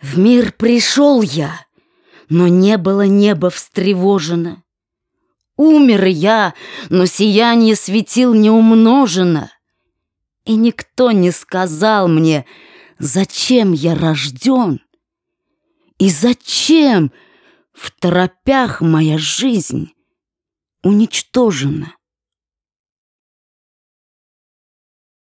В мир пришел я, но не было неба встревожено. Умер я, но сияние светил не умножено. И никто не сказал мне, зачем я рожден и зачем в торопях моя жизнь уничтожена.